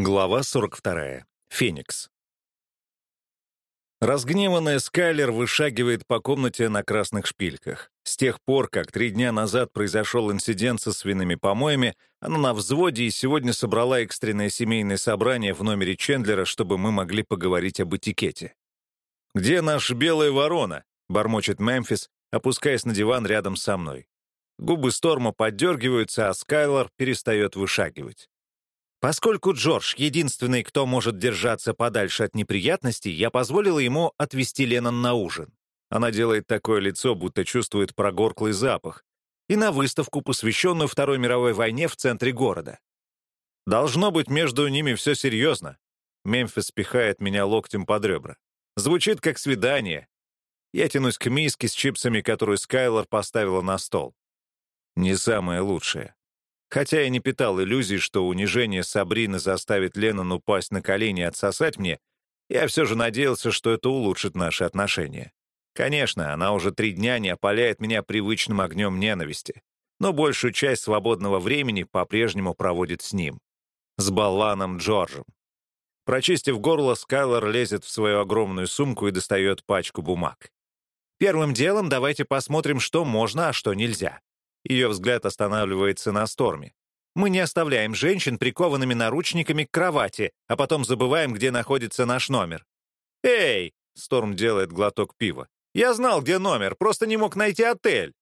Глава 42. Феникс. Разгневанная Скайлер вышагивает по комнате на красных шпильках. С тех пор, как три дня назад произошел инцидент со свиными помоями, она на взводе и сегодня собрала экстренное семейное собрание в номере Чендлера, чтобы мы могли поговорить об этикете. «Где наша белая ворона?» — бормочет Мемфис, опускаясь на диван рядом со мной. Губы Сторма поддергиваются, а Скайлор перестает вышагивать. Поскольку Джордж — единственный, кто может держаться подальше от неприятностей, я позволила ему отвезти Леннон на ужин. Она делает такое лицо, будто чувствует прогорклый запах. И на выставку, посвященную Второй мировой войне в центре города. Должно быть, между ними все серьезно. Мемфис пихает меня локтем под ребра. Звучит как свидание. Я тянусь к миске с чипсами, которую Скайлор поставила на стол. Не самое лучшее. Хотя я не питал иллюзий, что унижение Сабрины заставит Леннон упасть на колени и отсосать мне, я все же надеялся, что это улучшит наши отношения. Конечно, она уже три дня не опаляет меня привычным огнем ненависти, но большую часть свободного времени по-прежнему проводит с ним. С болваном Джорджем. Прочистив горло, Скайлор лезет в свою огромную сумку и достает пачку бумаг. Первым делом давайте посмотрим, что можно, а что нельзя. Ее взгляд останавливается на Сторме. Мы не оставляем женщин прикованными наручниками к кровати, а потом забываем, где находится наш номер. «Эй!» — Сторм делает глоток пива. «Я знал, где номер, просто не мог найти отель».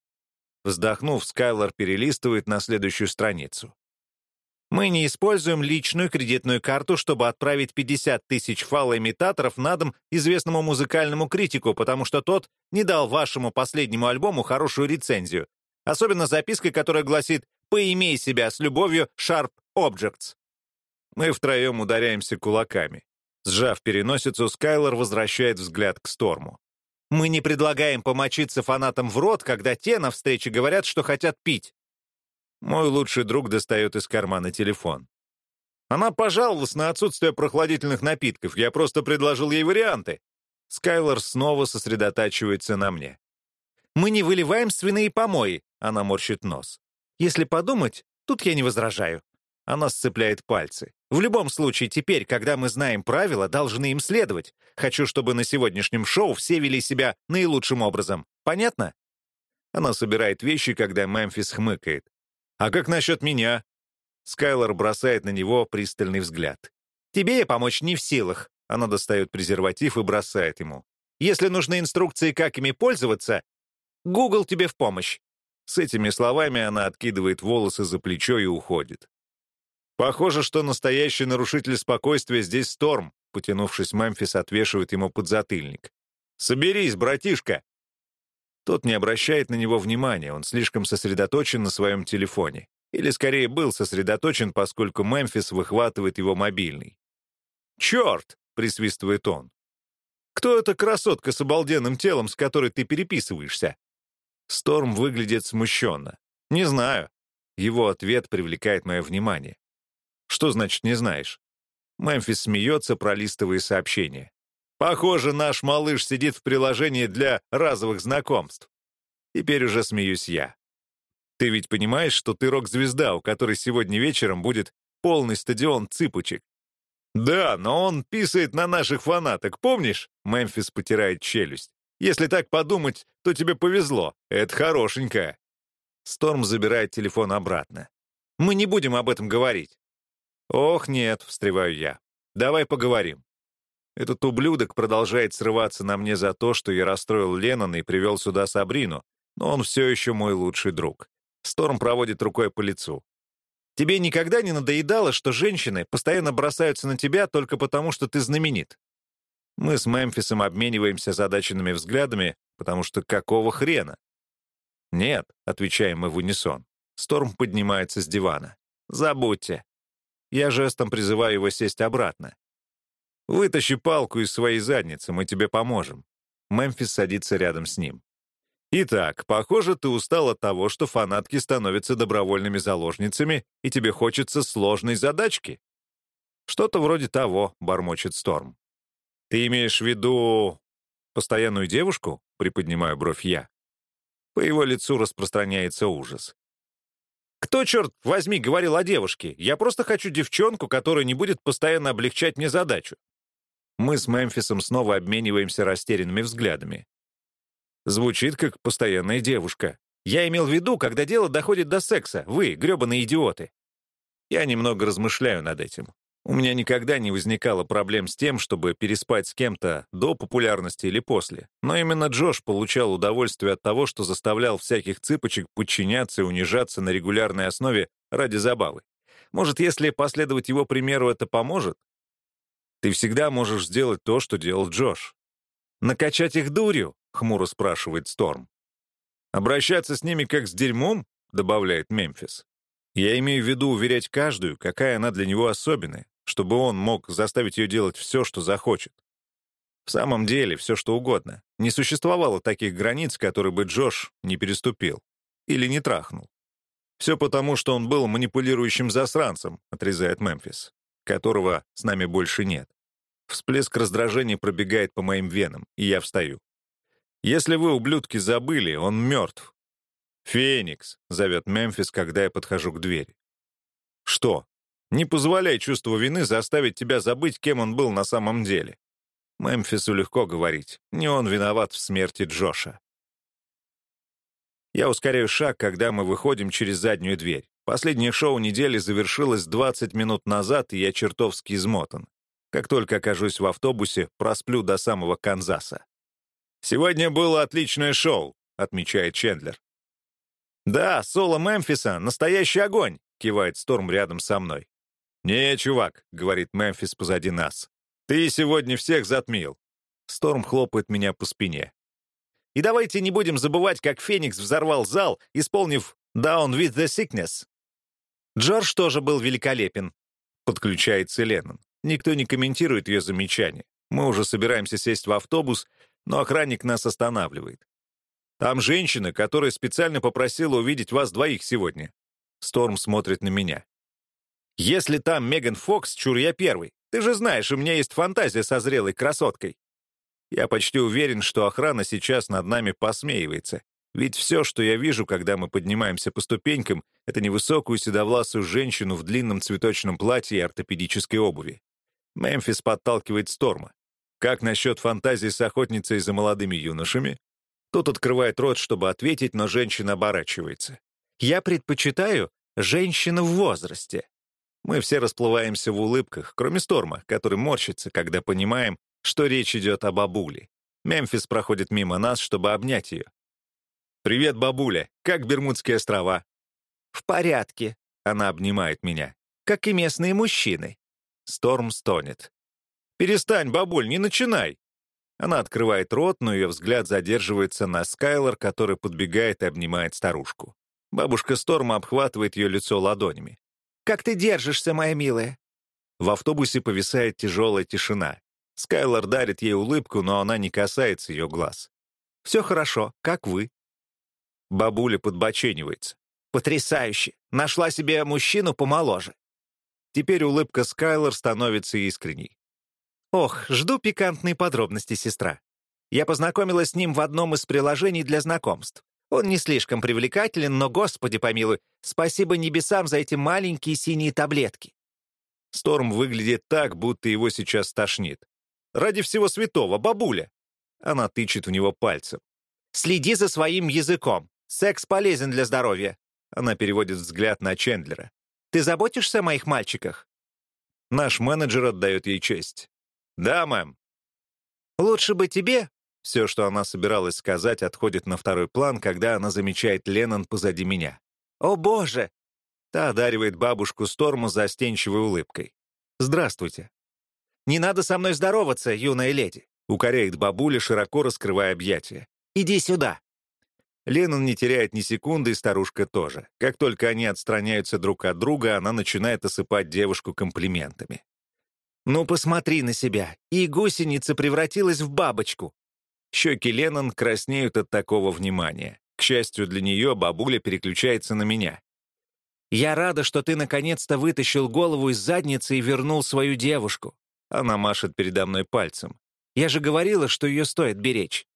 Вздохнув, Скайлор перелистывает на следующую страницу. Мы не используем личную кредитную карту, чтобы отправить 50 тысяч фалоимитаторов на дом известному музыкальному критику, потому что тот не дал вашему последнему альбому хорошую рецензию. Особенно запиской, которая гласит «Поимей себя с любовью, Sharp Objects». Мы втроем ударяемся кулаками. Сжав переносицу, Скайлор возвращает взгляд к Сторму. «Мы не предлагаем помочиться фанатам в рот, когда те на встрече говорят, что хотят пить». Мой лучший друг достает из кармана телефон. Она пожаловалась на отсутствие прохладительных напитков. Я просто предложил ей варианты. Скайлор снова сосредотачивается на мне. Мы не выливаем свиные помои. Она морщит нос. Если подумать, тут я не возражаю. Она сцепляет пальцы. В любом случае, теперь, когда мы знаем правила, должны им следовать. Хочу, чтобы на сегодняшнем шоу все вели себя наилучшим образом. Понятно? Она собирает вещи, когда Мемфис хмыкает. «А как насчет меня?» Скайлор бросает на него пристальный взгляд. «Тебе я помочь не в силах». Она достает презерватив и бросает ему. «Если нужны инструкции, как ими пользоваться, Гугл тебе в помощь!» С этими словами она откидывает волосы за плечо и уходит. «Похоже, что настоящий нарушитель спокойствия здесь Сторм», потянувшись, Мемфис отвешивает ему подзатыльник. «Соберись, братишка!» Тот не обращает на него внимания, он слишком сосредоточен на своем телефоне. Или, скорее, был сосредоточен, поскольку Мемфис выхватывает его мобильный. «Черт!» — присвистывает он. «Кто эта красотка с обалденным телом, с которой ты переписываешься?» Сторм выглядит смущенно. «Не знаю». Его ответ привлекает мое внимание. «Что значит «не знаешь»?» Мемфис смеется, пролистывая сообщения. «Похоже, наш малыш сидит в приложении для разовых знакомств». Теперь уже смеюсь я. «Ты ведь понимаешь, что ты рок-звезда, у которой сегодня вечером будет полный стадион цыпочек?» «Да, но он писает на наших фанаток, помнишь?» Мемфис потирает челюсть. Если так подумать, то тебе повезло. Это хорошенько». Сторм забирает телефон обратно. «Мы не будем об этом говорить». «Ох, нет», — встреваю я. «Давай поговорим». Этот ублюдок продолжает срываться на мне за то, что я расстроил Леннона и привел сюда Сабрину, но он все еще мой лучший друг. Сторм проводит рукой по лицу. «Тебе никогда не надоедало, что женщины постоянно бросаются на тебя только потому, что ты знаменит?» Мы с Мемфисом обмениваемся задаченными взглядами, потому что какого хрена? «Нет», — отвечаем мы в унисон. Сторм поднимается с дивана. «Забудьте». Я жестом призываю его сесть обратно. «Вытащи палку из своей задницы, мы тебе поможем». Мемфис садится рядом с ним. «Итак, похоже, ты устал от того, что фанатки становятся добровольными заложницами, и тебе хочется сложной задачки?» «Что-то вроде того», — бормочет Сторм. «Ты имеешь в виду постоянную девушку?» — приподнимаю бровь я. По его лицу распространяется ужас. Кто, черт возьми, говорил о девушке? Я просто хочу девчонку, которая не будет постоянно облегчать мне задачу. Мы с Мемфисом снова обмениваемся растерянными взглядами. Звучит как постоянная девушка. Я имел в виду, когда дело доходит до секса. Вы, гребаные идиоты. Я немного размышляю над этим. У меня никогда не возникало проблем с тем, чтобы переспать с кем-то до популярности или после. Но именно Джош получал удовольствие от того, что заставлял всяких цыпочек подчиняться и унижаться на регулярной основе ради забавы. Может, если последовать его примеру, это поможет? Ты всегда можешь сделать то, что делал Джош. «Накачать их дурью?» — хмуро спрашивает Сторм. «Обращаться с ними как с дерьмом?» — добавляет Мемфис. Я имею в виду уверять каждую, какая она для него особенная, чтобы он мог заставить ее делать все, что захочет. В самом деле, все что угодно. Не существовало таких границ, которые бы Джош не переступил. Или не трахнул. Все потому, что он был манипулирующим засранцем, отрезает Мемфис, которого с нами больше нет. Всплеск раздражения пробегает по моим венам, и я встаю. Если вы, ублюдки, забыли, он мертв. «Феникс», — зовет Мемфис, когда я подхожу к двери. «Что? Не позволяй чувству вины заставить тебя забыть, кем он был на самом деле». Мемфису легко говорить. Не он виноват в смерти Джоша. Я ускоряю шаг, когда мы выходим через заднюю дверь. Последнее шоу недели завершилось 20 минут назад, и я чертовски измотан. Как только окажусь в автобусе, просплю до самого Канзаса. «Сегодня было отличное шоу», — отмечает Чендлер. «Да, соло Мемфиса — настоящий огонь!» — кивает Сторм рядом со мной. «Не, чувак», — говорит Мемфис позади нас. «Ты сегодня всех затмил». Сторм хлопает меня по спине. «И давайте не будем забывать, как Феникс взорвал зал, исполнив «Down with the Sickness». Джордж тоже был великолепен. Подключается Леннон. Никто не комментирует ее замечания. Мы уже собираемся сесть в автобус, но охранник нас останавливает. Там женщина, которая специально попросила увидеть вас двоих сегодня. Сторм смотрит на меня. Если там Меган Фокс, чур я первый. Ты же знаешь, у меня есть фантазия со зрелой красоткой. Я почти уверен, что охрана сейчас над нами посмеивается. Ведь все, что я вижу, когда мы поднимаемся по ступенькам, это невысокую седовласую женщину в длинном цветочном платье и ортопедической обуви. Мемфис подталкивает Сторма. Как насчет фантазии с охотницей за молодыми юношами? Тот открывает рот, чтобы ответить, но женщина оборачивается. «Я предпочитаю женщину в возрасте». Мы все расплываемся в улыбках, кроме Сторма, который морщится, когда понимаем, что речь идет о бабуле. Мемфис проходит мимо нас, чтобы обнять ее. «Привет, бабуля! Как Бермудские острова?» «В порядке», — она обнимает меня. «Как и местные мужчины». Сторм стонет. «Перестань, бабуль, не начинай!» Она открывает рот, но ее взгляд задерживается на Скайлор, который подбегает и обнимает старушку. Бабушка Сторма обхватывает ее лицо ладонями. «Как ты держишься, моя милая?» В автобусе повисает тяжелая тишина. Скайлор дарит ей улыбку, но она не касается ее глаз. «Все хорошо, как вы?» Бабуля подбоченивается. «Потрясающе! Нашла себе мужчину помоложе!» Теперь улыбка Скайлор становится искренней. Ох, жду пикантные подробности, сестра. Я познакомилась с ним в одном из приложений для знакомств. Он не слишком привлекателен, но, господи помилуй, спасибо небесам за эти маленькие синие таблетки. Сторм выглядит так, будто его сейчас тошнит. «Ради всего святого, бабуля!» Она тычет в него пальцем. «Следи за своим языком. Секс полезен для здоровья». Она переводит взгляд на Чендлера. «Ты заботишься о моих мальчиках?» Наш менеджер отдает ей честь. «Да, мэм». «Лучше бы тебе...» Все, что она собиралась сказать, отходит на второй план, когда она замечает Леннон позади меня. «О, боже!» Та одаривает бабушку Сторму застенчивой улыбкой. «Здравствуйте». «Не надо со мной здороваться, юная леди», — укоряет бабуля, широко раскрывая объятия. «Иди сюда». Леннон не теряет ни секунды, и старушка тоже. Как только они отстраняются друг от друга, она начинает осыпать девушку комплиментами. «Ну, посмотри на себя. И гусеница превратилась в бабочку». Щеки Леннон краснеют от такого внимания. К счастью для нее, бабуля переключается на меня. «Я рада, что ты наконец-то вытащил голову из задницы и вернул свою девушку». Она машет передо мной пальцем. «Я же говорила, что ее стоит беречь».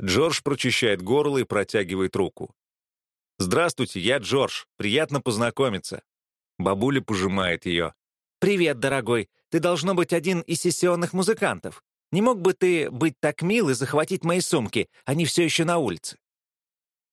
Джордж прочищает горло и протягивает руку. «Здравствуйте, я Джордж. Приятно познакомиться». Бабуля пожимает ее. «Привет, дорогой. Ты должно быть один из сессионных музыкантов. Не мог бы ты быть так мил и захватить мои сумки? Они все еще на улице».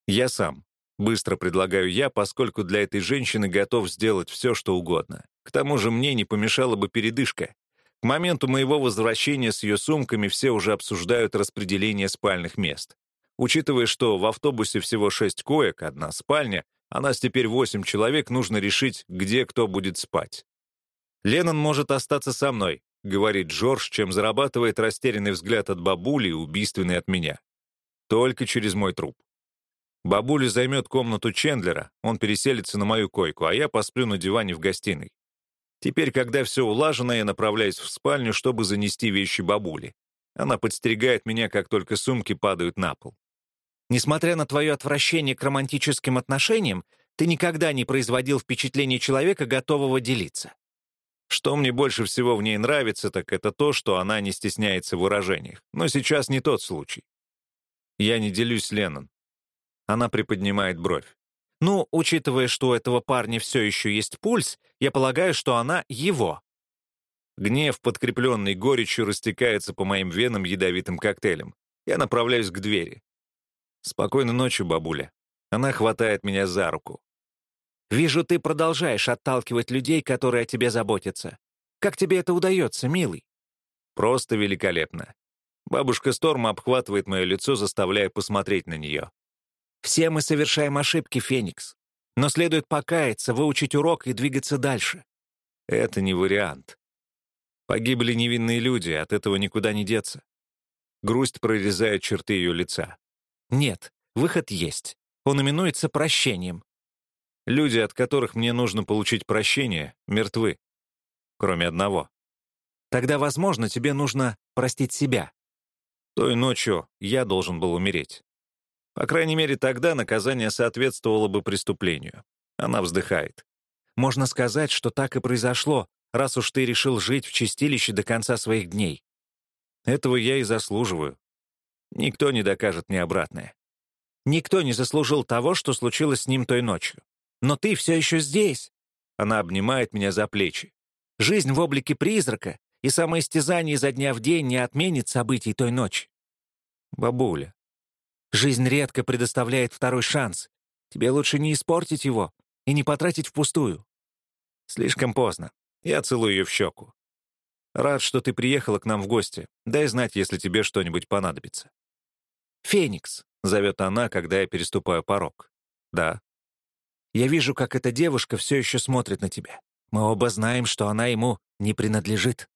«Я сам», — быстро предлагаю я, поскольку для этой женщины готов сделать все, что угодно. К тому же мне не помешала бы передышка. К моменту моего возвращения с ее сумками все уже обсуждают распределение спальных мест. Учитывая, что в автобусе всего шесть коек, одна спальня, а нас теперь восемь человек, нужно решить, где кто будет спать. «Леннон может остаться со мной», — говорит Джордж, чем зарабатывает растерянный взгляд от бабули и убийственный от меня. Только через мой труп. Бабуля займет комнату Чендлера, он переселится на мою койку, а я посплю на диване в гостиной. Теперь, когда все улажено, я направляюсь в спальню, чтобы занести вещи бабули. Она подстерегает меня, как только сумки падают на пол. Несмотря на твое отвращение к романтическим отношениям, ты никогда не производил впечатление человека, готового делиться. Что мне больше всего в ней нравится, так это то, что она не стесняется в выражениях. Но сейчас не тот случай. Я не делюсь с Леннон. Она приподнимает бровь. Ну, учитывая, что у этого парня все еще есть пульс, я полагаю, что она его. Гнев, подкрепленный горечью, растекается по моим венам ядовитым коктейлем. Я направляюсь к двери. «Спокойной ночи, бабуля». Она хватает меня за руку. «Вижу, ты продолжаешь отталкивать людей, которые о тебе заботятся. Как тебе это удается, милый?» «Просто великолепно». Бабушка Сторма обхватывает мое лицо, заставляя посмотреть на нее. «Все мы совершаем ошибки, Феникс. Но следует покаяться, выучить урок и двигаться дальше». «Это не вариант. Погибли невинные люди, от этого никуда не деться». Грусть прорезает черты ее лица. Нет, выход есть. Он именуется прощением. Люди, от которых мне нужно получить прощение, мертвы. Кроме одного. Тогда, возможно, тебе нужно простить себя. Той ночью я должен был умереть. По крайней мере, тогда наказание соответствовало бы преступлению. Она вздыхает. Можно сказать, что так и произошло, раз уж ты решил жить в чистилище до конца своих дней. Этого я и заслуживаю. Никто не докажет мне обратное. Никто не заслужил того, что случилось с ним той ночью. Но ты все еще здесь. Она обнимает меня за плечи. Жизнь в облике призрака и самоистязание изо дня в день не отменит событий той ночи. Бабуля. Жизнь редко предоставляет второй шанс. Тебе лучше не испортить его и не потратить впустую. Слишком поздно. Я целую ее в щеку. Рад, что ты приехала к нам в гости. Дай знать, если тебе что-нибудь понадобится. «Феникс», — зовет она, когда я переступаю порог. «Да». «Я вижу, как эта девушка все еще смотрит на тебя. Мы оба знаем, что она ему не принадлежит».